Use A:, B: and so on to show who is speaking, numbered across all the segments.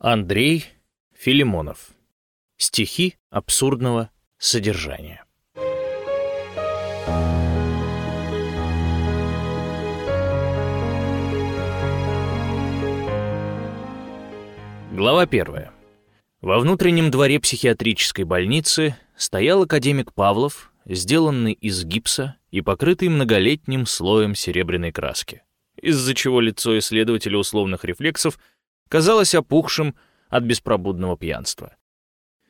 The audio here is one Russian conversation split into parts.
A: Андрей Филимонов. Стихи абсурдного содержания. Глава первая. Во внутреннем дворе психиатрической больницы стоял академик Павлов, сделанный из гипса и покрытый многолетним слоем серебряной краски, из-за чего лицо исследователя условных рефлексов казалось опухшим от беспробудного пьянства.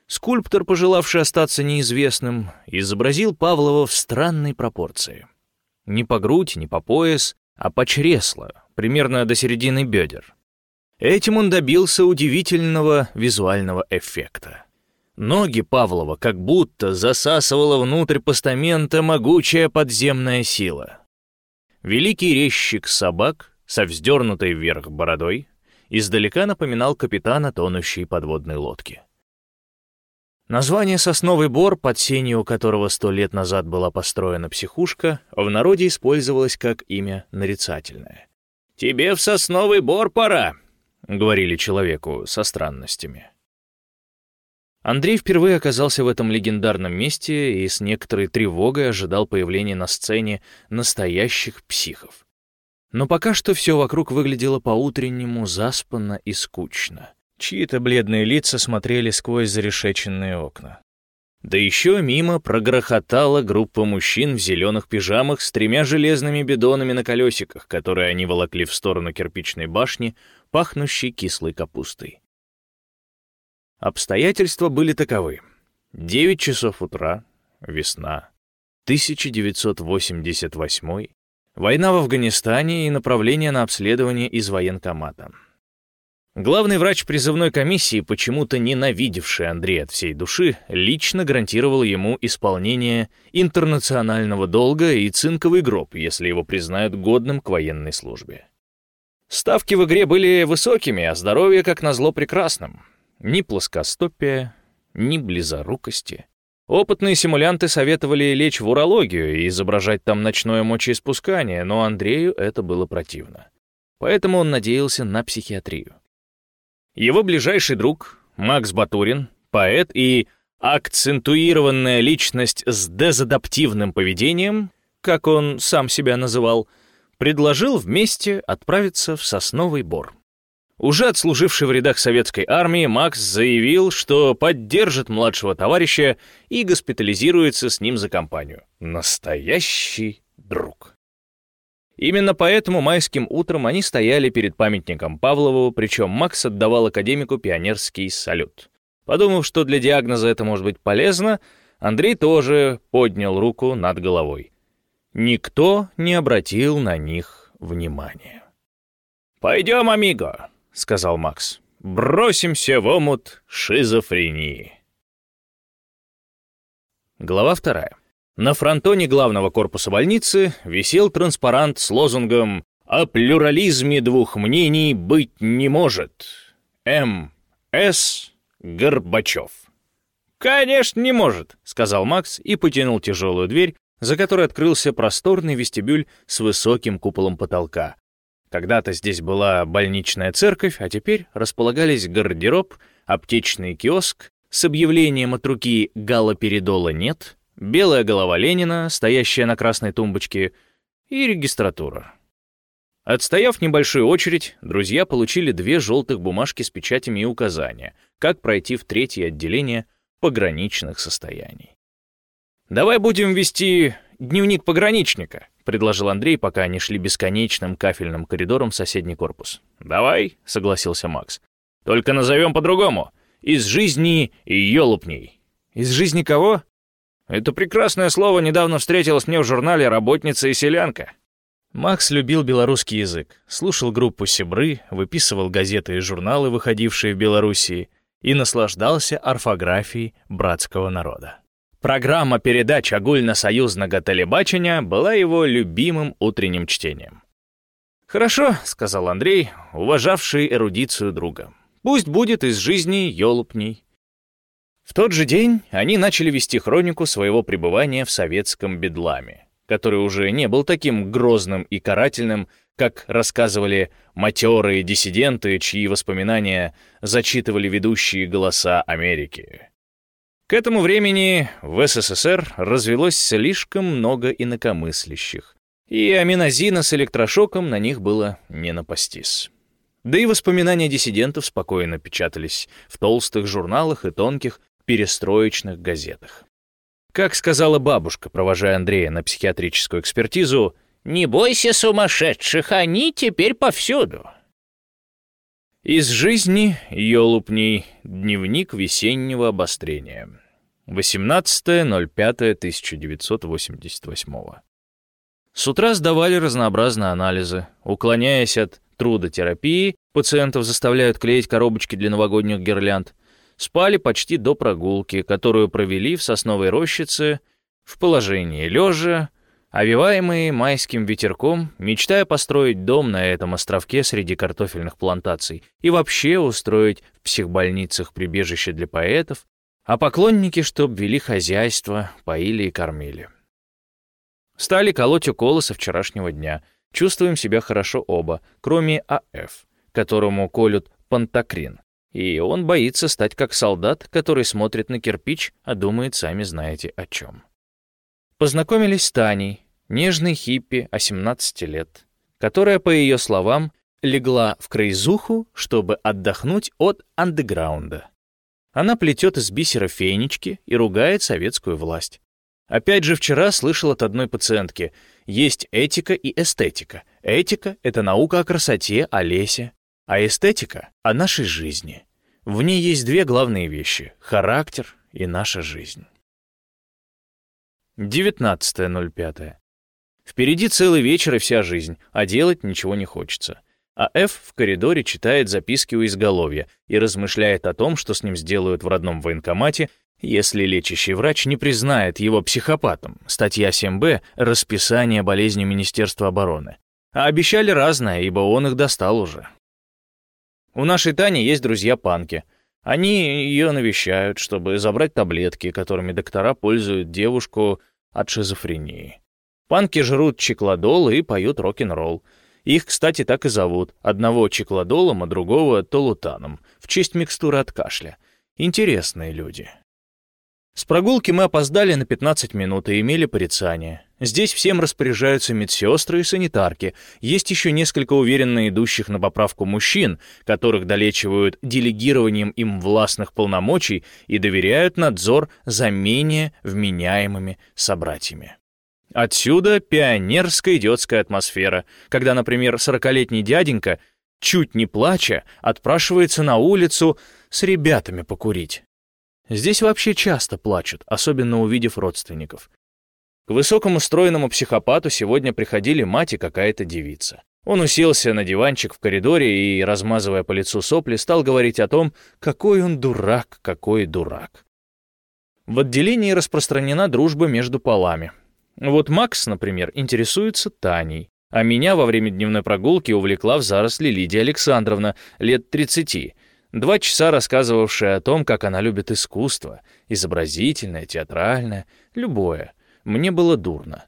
A: Скульптор, пожелавший остаться неизвестным, изобразил Павлова в странной пропорции. Не по грудь, не по пояс, а по чресло, примерно до середины бедер. Этим он добился удивительного визуального эффекта. Ноги Павлова как будто засасывала внутрь постамента могучая подземная сила. Великий резчик собак со вздернутой вверх бородой издалека напоминал капитана тонущей подводной лодки. Название «Сосновый бор», под сенью которого сто лет назад была построена психушка, в народе использовалось как имя нарицательное. «Тебе в сосновый бор пора», — говорили человеку со странностями. Андрей впервые оказался в этом легендарном месте и с некоторой тревогой ожидал появления на сцене настоящих психов. Но пока что все вокруг выглядело по-утреннему заспанно и скучно. Чьи-то бледные лица смотрели сквозь зарешеченные окна. Да еще мимо прогрохотала группа мужчин в зеленых пижамах с тремя железными бидонами на колесиках, которые они волокли в сторону кирпичной башни, пахнущей кислой капустой. Обстоятельства были таковы. Девять часов утра, весна, 1988 война в Афганистане и направление на обследование из военкомата. Главный врач призывной комиссии, почему-то ненавидевший Андрея от всей души, лично гарантировал ему исполнение интернационального долга и цинковый гроб, если его признают годным к военной службе. Ставки в игре были высокими, а здоровье, как назло, прекрасным. Ни плоскостопия, ни близорукости. Опытные симулянты советовали лечь в урологию и изображать там ночное мочеиспускание, но Андрею это было противно. Поэтому он надеялся на психиатрию. Его ближайший друг, Макс Батурин, поэт и акцентуированная личность с дезадаптивным поведением, как он сам себя называл, предложил вместе отправиться в Сосновый Бор. Уже отслуживший в рядах советской армии, Макс заявил, что поддержит младшего товарища и госпитализируется с ним за компанию. Настоящий друг. Именно поэтому майским утром они стояли перед памятником Павлову, причем Макс отдавал академику пионерский салют. Подумав, что для диагноза это может быть полезно, Андрей тоже поднял руку над головой. Никто не обратил на них внимания. «Пойдем, амиго», — сказал Макс. «Бросимся в омут шизофрении». Глава вторая. На фронтоне главного корпуса больницы висел транспарант с лозунгом «О плюрализме двух мнений быть не может. М. С. Горбачев». «Конечно, не может», — сказал Макс и потянул тяжелую дверь, за которой открылся просторный вестибюль с высоким куполом потолка. Когда-то здесь была больничная церковь, а теперь располагались гардероб, аптечный киоск с объявлением от руки «Галоперидола нет», белая голова Ленина, стоящая на красной тумбочке, и регистратура. Отстояв небольшую очередь, друзья получили две желтых бумажки с печатями и указания, как пройти в третье отделение пограничных состояний. «Давай будем вести дневник пограничника», — предложил Андрей, пока они шли бесконечным кафельным коридором в соседний корпус. «Давай», — согласился Макс. «Только назовем по-другому. Из жизни ёлупней». «Из жизни кого?» Это прекрасное слово недавно встретилось мне в журнале «Работница и селянка». Макс любил белорусский язык, слушал группу «Себры», выписывал газеты и журналы, выходившие в Белоруссии, и наслаждался орфографией братского народа. Программа передач огульно-союзного телебачения была его любимым утренним чтением. «Хорошо», — сказал Андрей, уважавший эрудицию друга. «Пусть будет из жизни ёлупней». В тот же день они начали вести хронику своего пребывания в советском бедламе, который уже не был таким грозным и карательным, как рассказывали матерые диссиденты, чьи воспоминания зачитывали ведущие голоса Америки. К этому времени в СССР развелось слишком много инакомыслящих, и аминозина с электрошоком на них было не напастись. Да и воспоминания диссидентов спокойно печатались в толстых журналах и тонких перестроечных газетах. Как сказала бабушка, провожая Андрея на психиатрическую экспертизу, «Не бойся сумасшедших, они теперь повсюду». Из жизни Ёлупней. Дневник весеннего обострения. 18.05.1988. С утра сдавали разнообразные анализы. Уклоняясь от трудотерапии, пациентов заставляют клеить коробочки для новогодних гирлянд. Спали почти до прогулки, которую провели в сосновой рощице в положении лежа, Овиваемые майским ветерком, мечтая построить дом на этом островке среди картофельных плантаций и вообще устроить в психбольницах прибежище для поэтов, а поклонники, чтоб вели хозяйство, поили и кормили. Стали колоть уколы со вчерашнего дня. Чувствуем себя хорошо оба, кроме АФ, которому колют пантокрин. И он боится стать как солдат, который смотрит на кирпич, а думает, сами знаете о чем. Познакомились с Таней, нежной хиппи 18 лет, которая, по ее словам, легла в крайзуху, чтобы отдохнуть от андеграунда. Она плетет из бисера фенечки и ругает советскую власть. Опять же, вчера слышал от одной пациентки, есть этика и эстетика. Этика — это наука о красоте, о лесе, а эстетика — о нашей жизни. В ней есть две главные вещи — характер и наша жизнь. 19.05. Впереди целый вечер и вся жизнь, а делать ничего не хочется. А Ф в коридоре читает записки у изголовья и размышляет о том, что с ним сделают в родном военкомате, если лечащий врач не признает его психопатом. Статья 7б «Расписание болезни Министерства обороны». А обещали разное, ибо он их достал уже. У нашей Тани есть друзья-панки — они ее навещают, чтобы забрать таблетки, которыми доктора пользуют девушку от шизофрении. Панки жрут чекладол и поют рок-н-ролл. Их, кстати, так и зовут. Одного чекладолом, а другого толутаном, в честь микстуры от кашля. Интересные люди. С прогулки мы опоздали на 15 минут и имели порицание. Здесь всем распоряжаются медсестры и санитарки. Есть еще несколько уверенно идущих на поправку мужчин, которых долечивают делегированием им властных полномочий и доверяют надзор за менее вменяемыми собратьями. Отсюда пионерская идиотская атмосфера, когда, например, сорокалетний дяденька, чуть не плача, отпрашивается на улицу с ребятами покурить. Здесь вообще часто плачут, особенно увидев родственников. К высокому стройному психопату сегодня приходили мать и какая-то девица. Он уселся на диванчик в коридоре и, размазывая по лицу сопли, стал говорить о том, какой он дурак, какой дурак. В отделении распространена дружба между полами. Вот Макс, например, интересуется Таней, а меня во время дневной прогулки увлекла в заросли Лидия Александровна, лет 30, Два часа рассказывавшая о том, как она любит искусство, изобразительное, театральное, любое. Мне было дурно.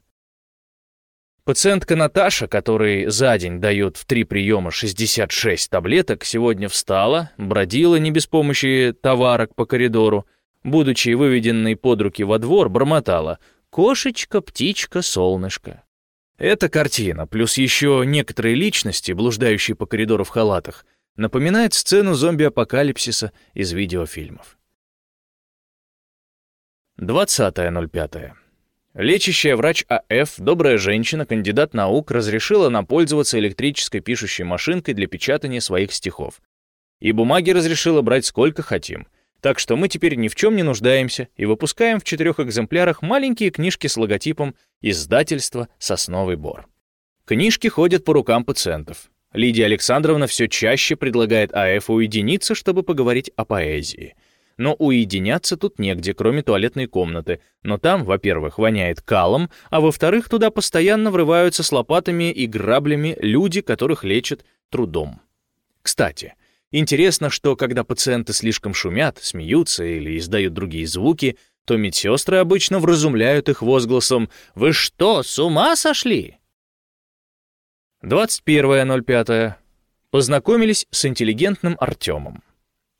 A: Пациентка Наташа, которой за день дают в три приема 66 таблеток, сегодня встала, бродила не без помощи товарок по коридору, будучи выведенной под руки во двор, бормотала «Кошечка, птичка, солнышко». Эта картина, плюс еще некоторые личности, блуждающие по коридору в халатах, напоминает сцену зомби-апокалипсиса из видеофильмов. 20.05. Лечащая врач АФ, добрая женщина, кандидат наук, разрешила нам пользоваться электрической пишущей машинкой для печатания своих стихов. И бумаги разрешила брать сколько хотим. Так что мы теперь ни в чем не нуждаемся и выпускаем в четырех экземплярах маленькие книжки с логотипом издательства «Сосновый бор». Книжки ходят по рукам пациентов. Лидия Александровна все чаще предлагает АФ уединиться, чтобы поговорить о поэзии. Но уединяться тут негде, кроме туалетной комнаты. Но там, во-первых, воняет калом, а во-вторых, туда постоянно врываются с лопатами и граблями люди, которых лечат трудом. Кстати, интересно, что когда пациенты слишком шумят, смеются или издают другие звуки, то медсестры обычно вразумляют их возгласом «Вы что, с ума сошли?» 21.05. Познакомились с интеллигентным Артемом.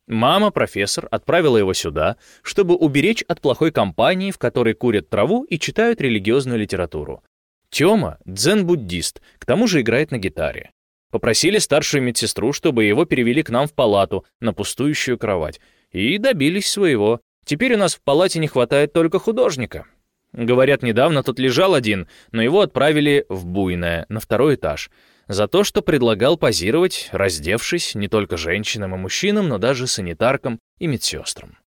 A: Мама, профессор, отправила его сюда, чтобы уберечь от плохой компании, в которой курят траву и читают религиозную литературу. Тёма — дзен-буддист, к тому же играет на гитаре. Попросили старшую медсестру, чтобы его перевели к нам в палату, на пустующую кровать. И добились своего. Теперь у нас в палате не хватает только художника. Говорят, недавно тут лежал один, но его отправили в Буйное, на второй этаж, за то, что предлагал позировать, раздевшись не только женщинам и мужчинам, но даже санитаркам и медсестрам.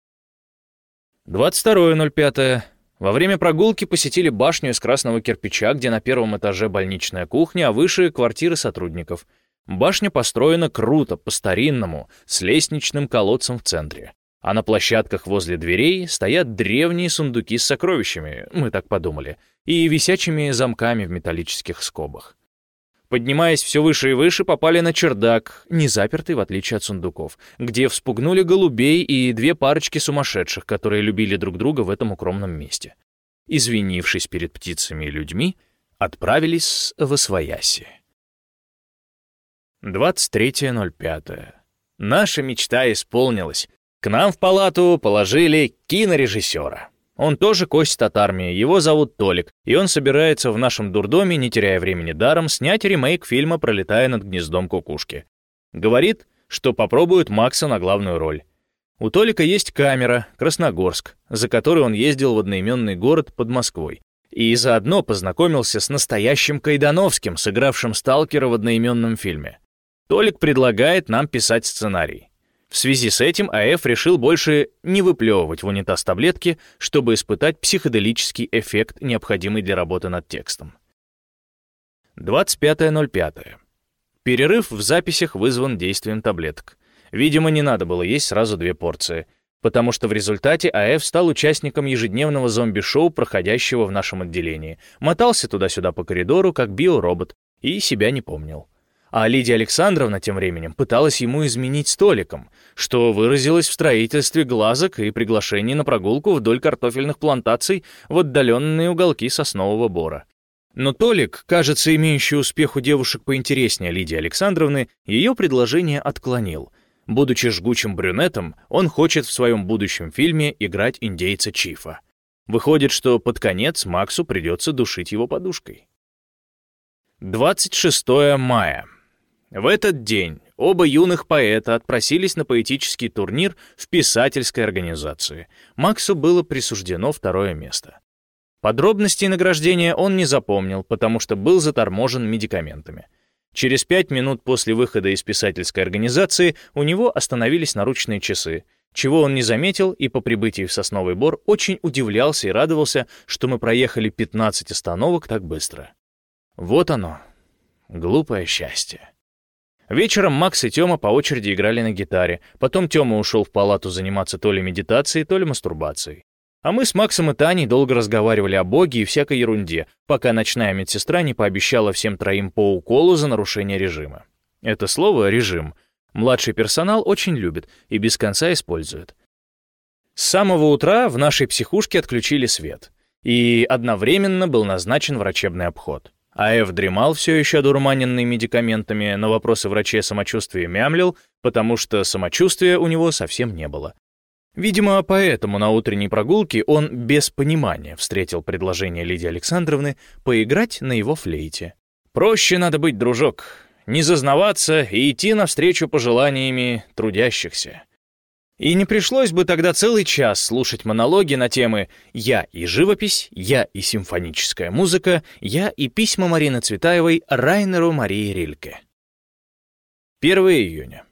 A: 22.05. Во время прогулки посетили башню из красного кирпича, где на первом этаже больничная кухня, а выше — квартиры сотрудников. Башня построена круто, по-старинному, с лестничным колодцем в центре. А на площадках возле дверей стоят древние сундуки с сокровищами, мы так подумали, и висячими замками в металлических скобах. Поднимаясь все выше и выше, попали на чердак, не запертый в отличие от сундуков, где вспугнули голубей и две парочки сумасшедших, которые любили друг друга в этом укромном месте. Извинившись перед птицами и людьми, отправились в Освояси. 23.05. Наша мечта исполнилась. К нам в палату положили кинорежиссера. Он тоже косит от армии, его зовут Толик, и он собирается в нашем дурдоме, не теряя времени даром, снять ремейк фильма «Пролетая над гнездом кукушки». Говорит, что попробует Макса на главную роль. У Толика есть камера, Красногорск, за которой он ездил в одноименный город под Москвой. И заодно познакомился с настоящим Кайдановским, сыгравшим сталкера в одноименном фильме. Толик предлагает нам писать сценарий. В связи с этим АФ решил больше не выплевывать в унитаз таблетки, чтобы испытать психоделический эффект, необходимый для работы над текстом. 25.05. Перерыв в записях вызван действием таблеток. Видимо, не надо было есть сразу две порции, потому что в результате АФ стал участником ежедневного зомби-шоу, проходящего в нашем отделении. Мотался туда-сюда по коридору, как биоробот, и себя не помнил. А Лидия Александровна тем временем пыталась ему изменить столиком, что выразилось в строительстве глазок и приглашении на прогулку вдоль картофельных плантаций в отдаленные уголки соснового бора. Но Толик, кажется, имеющий успех у девушек поинтереснее Лидии Александровны, ее предложение отклонил. Будучи жгучим брюнетом, он хочет в своем будущем фильме играть индейца Чифа. Выходит, что под конец Максу придется душить его подушкой. 26 мая. В этот день оба юных поэта отпросились на поэтический турнир в писательской организации. Максу было присуждено второе место. Подробностей награждения он не запомнил, потому что был заторможен медикаментами. Через пять минут после выхода из писательской организации у него остановились наручные часы, чего он не заметил и по прибытии в Сосновый Бор очень удивлялся и радовался, что мы проехали 15 остановок так быстро. Вот оно, глупое счастье. Вечером Макс и Тёма по очереди играли на гитаре. Потом Тёма ушел в палату заниматься то ли медитацией, то ли мастурбацией. А мы с Максом и Таней долго разговаривали о Боге и всякой ерунде, пока ночная медсестра не пообещала всем троим по уколу за нарушение режима. Это слово «режим» младший персонал очень любит и без конца использует. С самого утра в нашей психушке отключили свет, и одновременно был назначен врачебный обход. А.Ф. дремал все еще одурманенный медикаментами, на вопросы врачей о самочувствии мямлил, потому что самочувствия у него совсем не было. Видимо, поэтому на утренней прогулке он без понимания встретил предложение Лидии Александровны поиграть на его флейте. «Проще надо быть, дружок, не зазнаваться и идти навстречу пожеланиями трудящихся». И не пришлось бы тогда целый час слушать монологи на темы «Я и живопись», «Я и симфоническая музыка», «Я и письма Марины Цветаевой Райнеру Марии Рильке». 1 июня.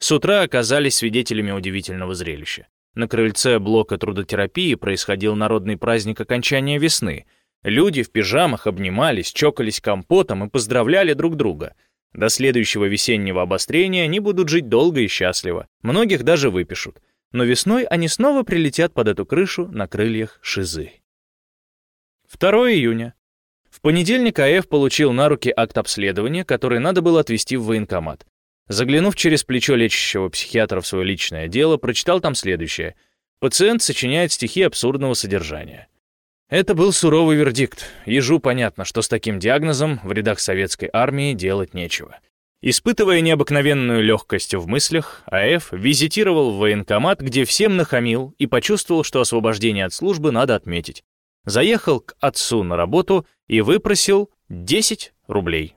A: С утра оказались свидетелями удивительного зрелища. На крыльце блока трудотерапии происходил народный праздник окончания весны. Люди в пижамах обнимались, чокались компотом и поздравляли друг друга — до следующего весеннего обострения они будут жить долго и счастливо. Многих даже выпишут. Но весной они снова прилетят под эту крышу на крыльях шизы. 2 июня. В понедельник АФ получил на руки акт обследования, который надо было отвезти в военкомат. Заглянув через плечо лечащего психиатра в свое личное дело, прочитал там следующее. Пациент сочиняет стихи абсурдного содержания. Это был суровый вердикт. Ежу понятно, что с таким диагнозом в рядах советской армии делать нечего. Испытывая необыкновенную легкость в мыслях, АФ визитировал в военкомат, где всем нахамил и почувствовал, что освобождение от службы надо отметить. Заехал к отцу на работу и выпросил 10 рублей.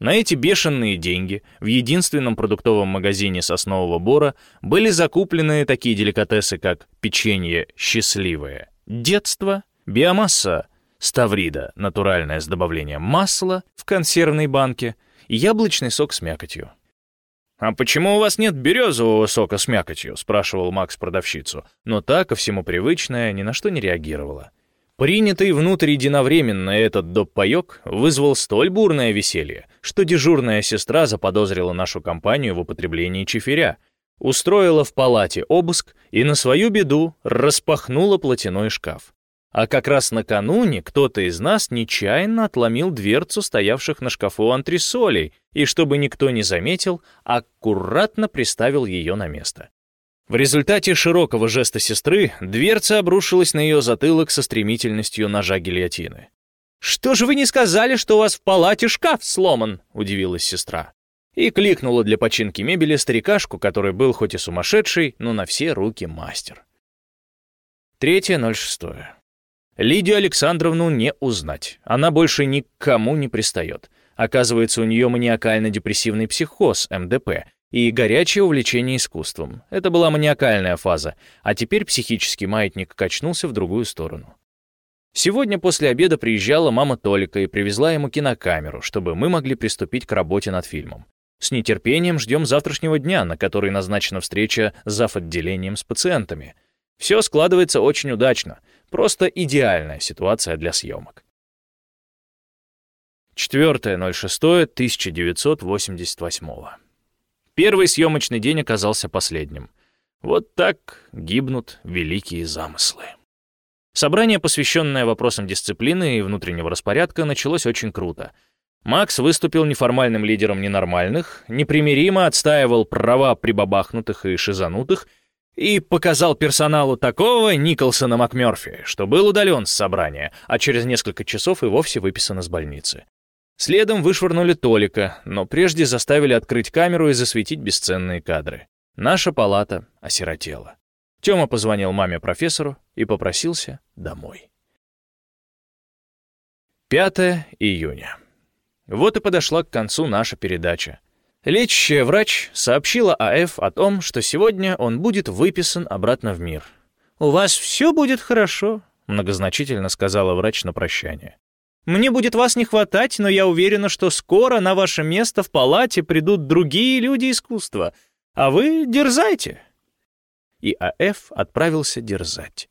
A: На эти бешеные деньги в единственном продуктовом магазине соснового бора были закуплены такие деликатесы, как печенье «Счастливое», «Детство», биомасса ставрида, натуральная с добавлением масла в консервной банке и яблочный сок с мякотью. «А почему у вас нет березового сока с мякотью?» — спрашивал Макс продавщицу, но та, ко всему привычная, ни на что не реагировала. Принятый внутрь единовременно этот доп-паёк вызвал столь бурное веселье, что дежурная сестра заподозрила нашу компанию в употреблении чиферя, устроила в палате обыск и на свою беду распахнула платяной шкаф. А как раз накануне кто-то из нас нечаянно отломил дверцу стоявших на шкафу антресолей и, чтобы никто не заметил, аккуратно приставил ее на место. В результате широкого жеста сестры дверца обрушилась на ее затылок со стремительностью ножа гильотины. «Что же вы не сказали, что у вас в палате шкаф сломан?» — удивилась сестра. И кликнула для починки мебели старикашку, который был хоть и сумасшедший, но на все руки мастер. Третье, ноль шестое. Лидию Александровну не узнать. Она больше никому не пристает. Оказывается, у нее маниакально-депрессивный психоз, МДП, и горячее увлечение искусством. Это была маниакальная фаза, а теперь психический маятник качнулся в другую сторону. Сегодня после обеда приезжала мама Толика и привезла ему кинокамеру, чтобы мы могли приступить к работе над фильмом. С нетерпением ждем завтрашнего дня, на который назначена встреча с отделением с пациентами. Все складывается очень удачно — Просто идеальная ситуация для съемок. 4.06.1988. Первый съемочный день оказался последним. Вот так гибнут великие замыслы. Собрание, посвященное вопросам дисциплины и внутреннего распорядка, началось очень круто. Макс выступил неформальным лидером ненормальных, непримиримо отстаивал права прибабахнутых и шизанутых — и показал персоналу такого Николсона МакМёрфи, что был удален с собрания, а через несколько часов и вовсе выписан из больницы. Следом вышвырнули Толика, но прежде заставили открыть камеру и засветить бесценные кадры. Наша палата осиротела. Тёма позвонил маме-профессору и попросился домой. 5 июня. Вот и подошла к концу наша передача. Лечащая врач сообщила АФ о том, что сегодня он будет выписан обратно в мир. «У вас все будет хорошо», — многозначительно сказала врач на прощание. «Мне будет вас не хватать, но я уверена, что скоро на ваше место в палате придут другие люди искусства, а вы дерзайте». И АФ отправился дерзать.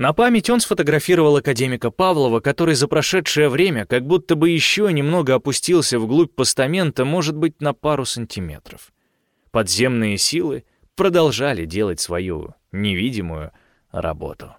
A: На память он сфотографировал академика Павлова, который за прошедшее время как будто бы еще немного опустился вглубь постамента, может быть, на пару сантиметров. Подземные силы продолжали делать свою невидимую работу.